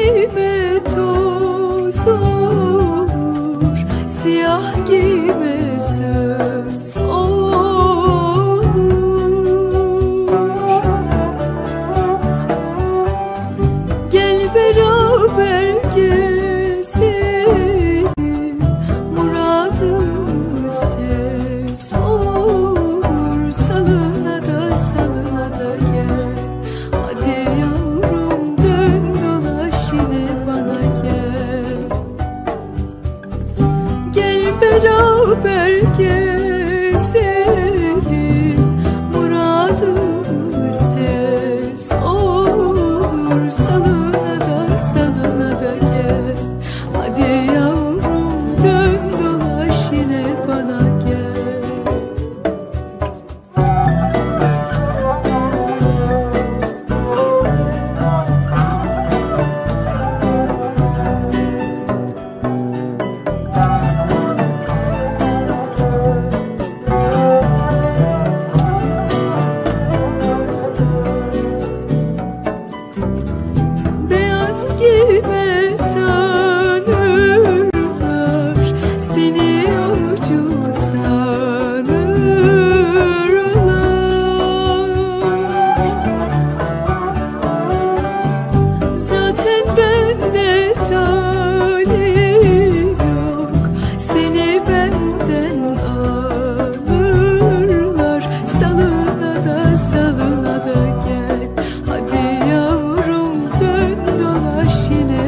gibi. Beraber sine